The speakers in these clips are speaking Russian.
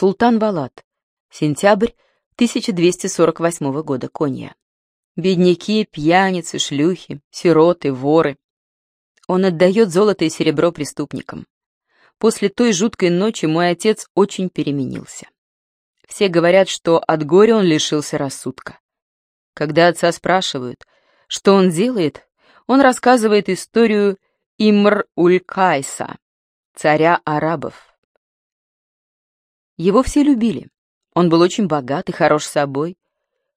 Султан Валат. Сентябрь 1248 года. Конья. Бедняки, пьяницы, шлюхи, сироты, воры. Он отдает золото и серебро преступникам. После той жуткой ночи мой отец очень переменился. Все говорят, что от горя он лишился рассудка. Когда отца спрашивают, что он делает, он рассказывает историю Имр-Уль-Кайса, царя арабов. Его все любили. Он был очень богат и хорош собой.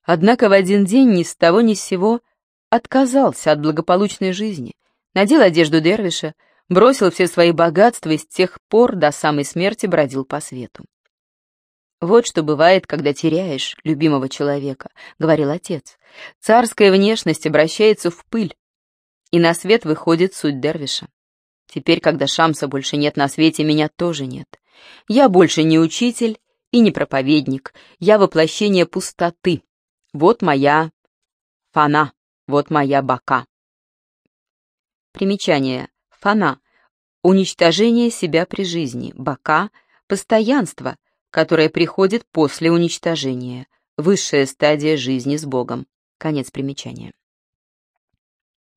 Однако в один день ни с того ни с сего отказался от благополучной жизни, надел одежду дервиша, бросил все свои богатства и с тех пор до самой смерти бродил по свету. «Вот что бывает, когда теряешь любимого человека», — говорил отец. «Царская внешность обращается в пыль, и на свет выходит суть дервиша. Теперь, когда Шамса больше нет на свете, меня тоже нет. Я больше не учитель и не проповедник, я воплощение пустоты. Вот моя фана, вот моя бака». Примечание. Фана. Уничтожение себя при жизни. Бака. Постоянство — которое приходит после уничтожения, высшая стадия жизни с Богом. Конец примечания.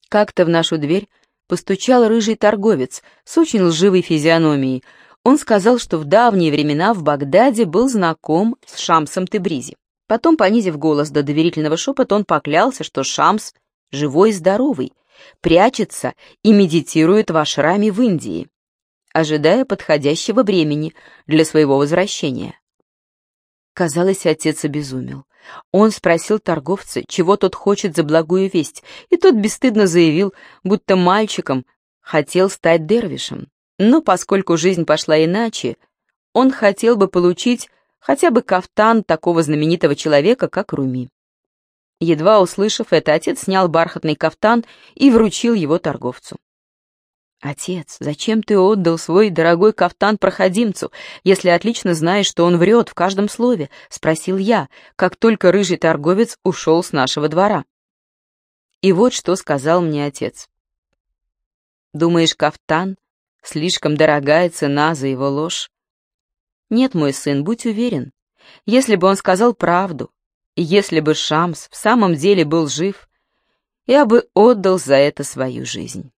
Как-то в нашу дверь постучал рыжий торговец с очень лживой физиономией. Он сказал, что в давние времена в Багдаде был знаком с Шамсом Тебризи. Потом, понизив голос до доверительного шепота, он поклялся, что Шамс живой и здоровый, прячется и медитирует в ашраме в Индии ожидая подходящего времени для своего возвращения. Казалось, отец обезумел. Он спросил торговца, чего тот хочет за благую весть, и тот бесстыдно заявил, будто мальчиком хотел стать дервишем. Но поскольку жизнь пошла иначе, он хотел бы получить хотя бы кафтан такого знаменитого человека, как Руми. Едва услышав это, отец снял бархатный кафтан и вручил его торговцу. «Отец, зачем ты отдал свой дорогой кафтан проходимцу, если отлично знаешь, что он врет в каждом слове?» — спросил я, как только рыжий торговец ушел с нашего двора. И вот что сказал мне отец. «Думаешь, кафтан — слишком дорогая цена за его ложь?» «Нет, мой сын, будь уверен, если бы он сказал правду, и если бы Шамс в самом деле был жив, я бы отдал за это свою жизнь».